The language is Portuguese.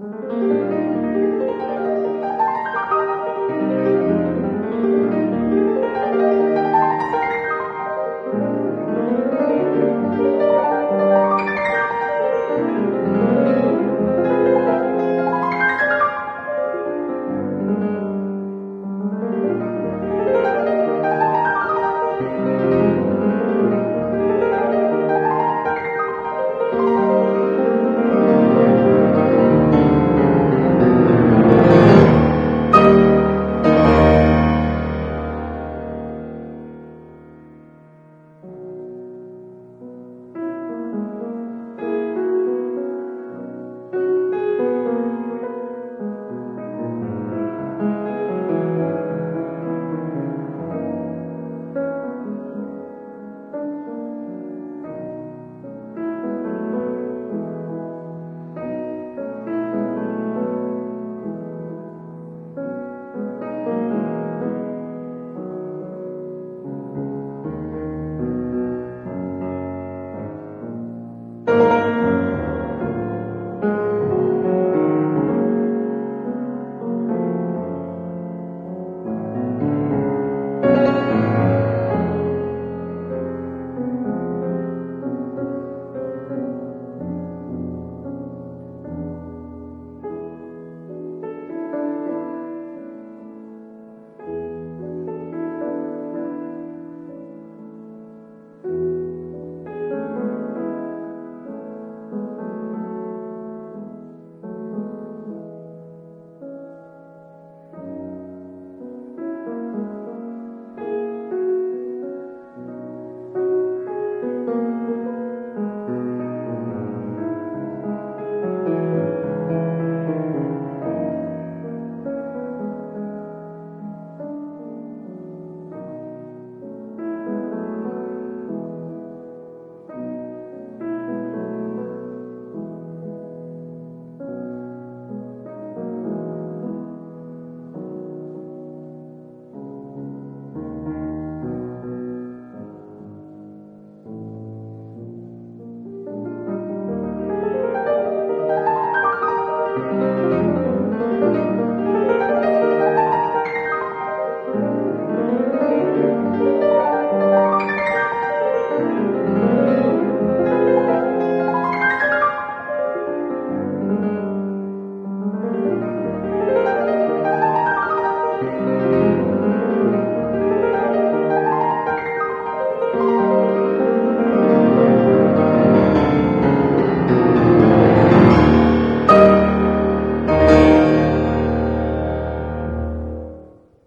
Mm-hmm. Música